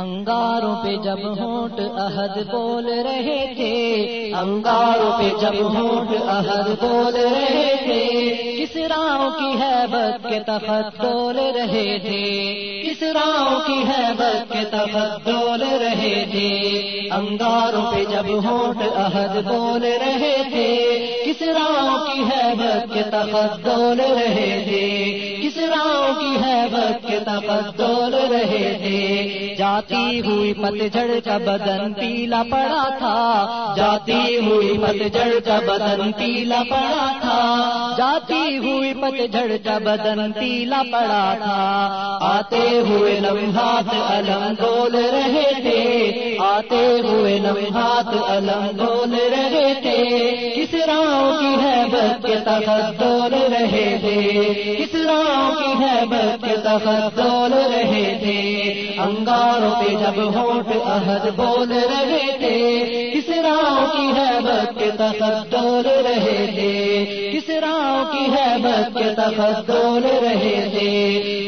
انگاروں پہ جب ہونٹ احد بول رہے تھے، انگاروں پہ جب ہونٹ احد بول رہے تھے، کس راؤ کی ہے کے تخت بول رہے تھے؟ کس راؤ کی ہے کے تخت بول رہے تھے؟ انگاروں پہ جب ہونٹ احد بول رہے تھے، کس راؤ کی ہے کے تخت بول رہے تھے؟ کس کی ہے بت کے تخت رہے تھے۔ جاتی ہوئی پتجھڑ کا بدن پیلا پڑا تھا۔ جاتی ہوئی پتجھڑ کا بدن پیلا پڑا تھا۔ جاتی ہوئی پتجھڑ کا بدن پیلا پڑا تھا۔ آتے ہوئے لمحات علم بول رہے تھے۔ آتے ہوئے لمحات علم بول رہے تھے۔ کے تخت رہے تھے۔ کس کی ہے کے تخت رہے تھے۔ انگاروں پہ جب ہوٹ عہد بول رہے تھے۔ کس راؤ کی ہے کے تخت رہے تھے۔ کس راؤ کی ہے کے تخت رہے تھے۔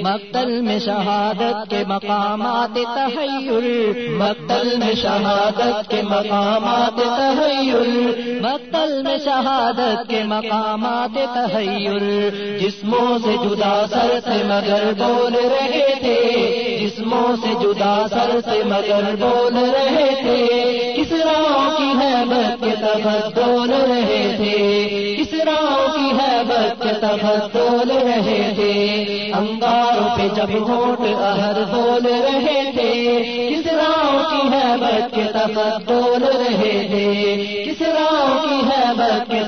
مقتل میں شہادت کے مقامات تحیر۔ مقتل میں شہادت کے مقامات تحیر۔ مقتل میں شہادت کے مقامات تحیر۔ جسموں سے جدا سر سے مگر بول رہے تھے۔ جسموں سے جدا سر سے مگر بول رہے تھے۔ کس راؤ کی ہے بت کے تخت بول رہے تھے۔ کس راؤ کی ہے بت کے تخت بول رہے تھے۔ انگاروں پہ جب ووٹ اہر بول رہے تھے، کس راؤ کی ہے بت کے بول رہے تھے؟ کس راؤ کی ہے بت کے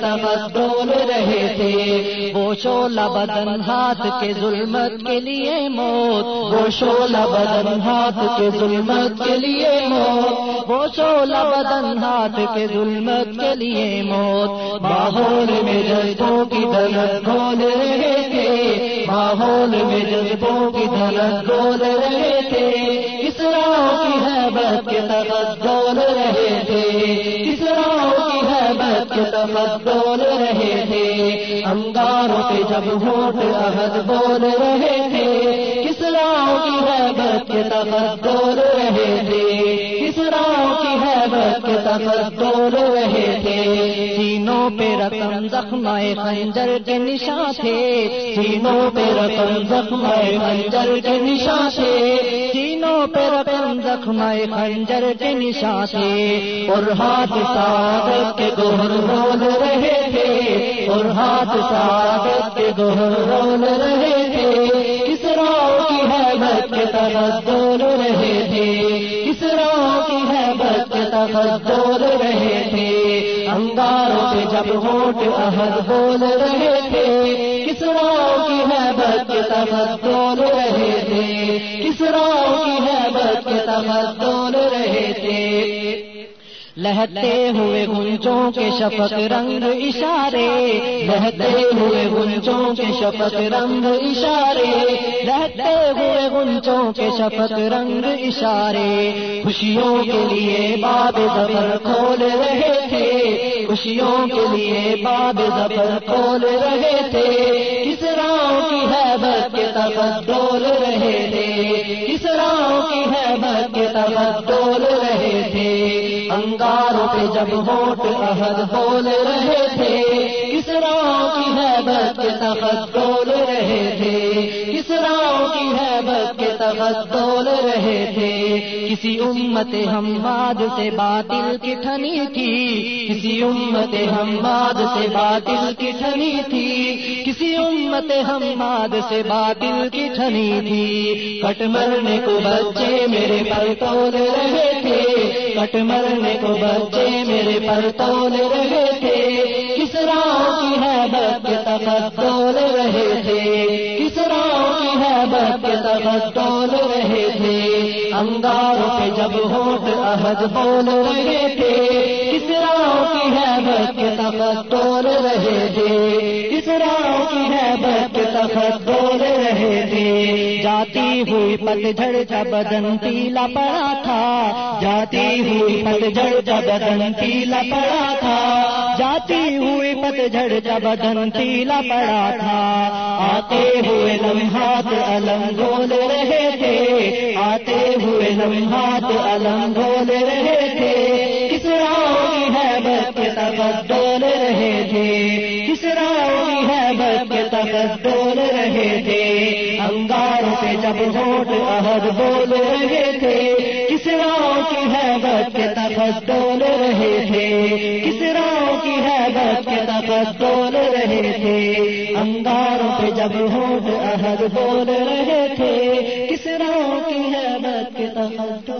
بول رہے تھے؟ وہ شولا بدن ہاتھ کے ظلمت کے لیے موت، وہ شولا بدن ہاتھ کے ظلمت کے لیے موت۔ وہ شولا بدن ہاتھ کے ظلمت کے لیے موت۔ ماحول میں جذبوں کی دلت بول رہے تھے۔ ماحول میں جذبوں کی دلت بول رہے تھے۔ کس راؤ کی ہے بت کے تخت بول رہے تھے۔ کس راؤ کی ہے بت کے تخت بول رہے تھے۔ انگاروں پہ جب ہوٹ عہد بول رہے تھے۔ کس راؤ کی ہے بت کے تخت بول رہے تھے۔ کی ہے کے رہے تھے۔ سینوں پہ رقم زخم خنجر کے نشان تھے۔ سینوں پہ رقم زخم خنجر کے نشان تھے۔ سینوں پہ رقم زخم خنجر کے نشان تھے۔ اور ہاتھ سعادت کے گوہر بول رہے تھے۔ اور ہاتھ سعادت کے گوہر بول رہے تھے۔ کس راؤ کی ہے بت کے تخت رہے تھے۔ بت بول رہے تھے۔ انگاروں پہ جب ہوٹ اہد بول رہے تھے۔ کس راؤ کی ہے کے تخت بول رہے تھے۔ کس راؤ کی ہے کے تخت بول رہے تھے۔ لہتے ہوئے گنجوں کے شفق رنگ اشارے۔ لہتے ہوئے گنجوں کے شفق رنگ اشارے۔ لہتے ہوئے گنجوں کے شفق رنگ اشارے، خوشیوں کے لیے باب زبر کھول رہے تھے۔ خوشیوں کے لیے باب زبر کھول رہے تھے۔ کس راؤ کی ہے بت کے تخت ڈول رہے تھے؟ کس راؤ کی ہے بت کے تخت ڈول رہے تھے؟ انگاروں پہ جب ہوٹ عہد بول رہے تھے۔ کس راؤ کی ہے بت کے تخت بول رہے تھے کس راؤ کی ہے بت کے تخت بول رہے تھے۔ کسی امت ہماد سے باطل کی ٹھنی تھی، کسی امت ہماد سے باطل کی ٹھنی تھی۔ کسی امت ہماد سے باطل کی ٹھنی تھی۔ کٹ مرنے کو بچے میرے پر تول رہے تھے، کٹ مرنے کو بچے میرے پر تول رہے تھے۔ کس راؤ کی ہے بت کے تخت رہے تھے؟ کس کی ہے بت کے تخت تول رہے تھے؟ انگاروں پہ جب ہوٹ عہد بول رہے تھے، کس راؤ کی ہے بت کے تخت رہے تھے؟ کس راؤ کی ہے بت کے تخت رہے تھے؟ جاتی ہوئی پتجھڑ کا بدن پیلا پڑا تھا، جاتی ہوئی پتجھڑ کا بدن پیلا پڑا تھا، جاتی ہوئی پت جھڑ جب بدن پیلا پڑا تھا۔ آتے ہوئے لمحات علم بول رہے تھے۔ آتے ہوئے لمحات علم بول جب جھوٹ عہد بول رہے تھے، کس راؤ کی ہے بت کے تخت ڈول رہے تھے؟ کس راؤ کی ہے بت کے تخت ڈول رہے تھے؟ انگاروں پہ جب جھوٹ عہد بول رہے تھے، کس راؤ کی ہے بت کے تخت